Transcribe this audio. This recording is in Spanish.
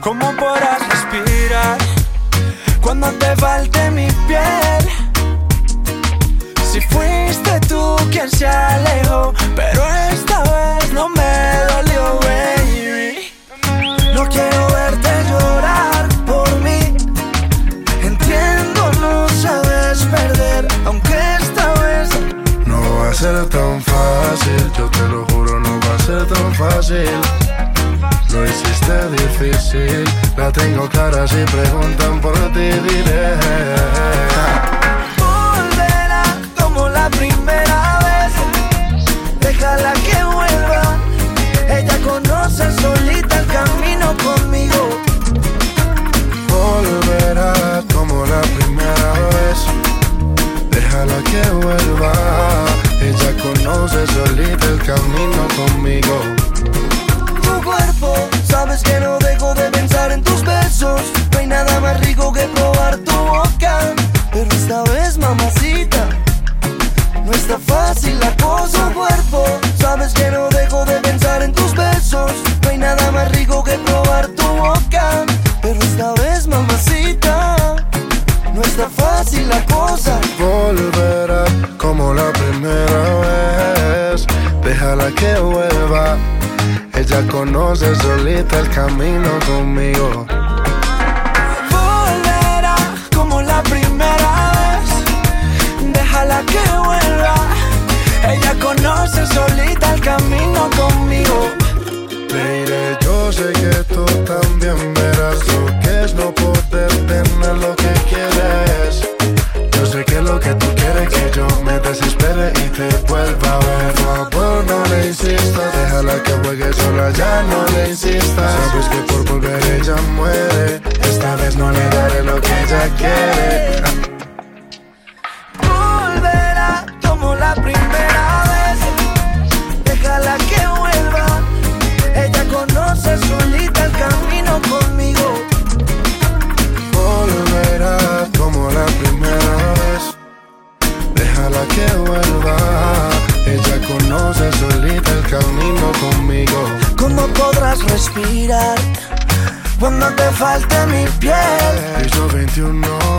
¿Cómo podrás respirar cuando te falte mi piel? Si fuiste tú quien se alejó, pero esta vez no me dolió, baby. No quiero verte llorar por mí. Entiendo, no sabes perder, aunque esta vez no va a ser tan fácil. Yo te lo juro, no va a ser tan fácil. Lo hiciste difícil, la tengo clara si preguntan por ti diré primera vez. Déjala que vuelva. Ella conoce solita el camino conmigo. Volverá como la primera vez. Déjala que vuelva. Ella conoce solita el camino conmigo. Fácil la cosa. Volverá como la primera vez. Déjala que vuelva. Ella conoce solita el camino conmigo. Déjala que juegue sola, ya no le insistas. Sabes que por volver ella muere, esta vez no le daré lo que ella quiere. Volverá como la primera conoce solita el camino conmigo. Volverá como la primera vez. Déjala que vuelva. Ella conoce solita el camino. ¿Cómo podrás respirar? Cuando te falte mi piel. Piso 21.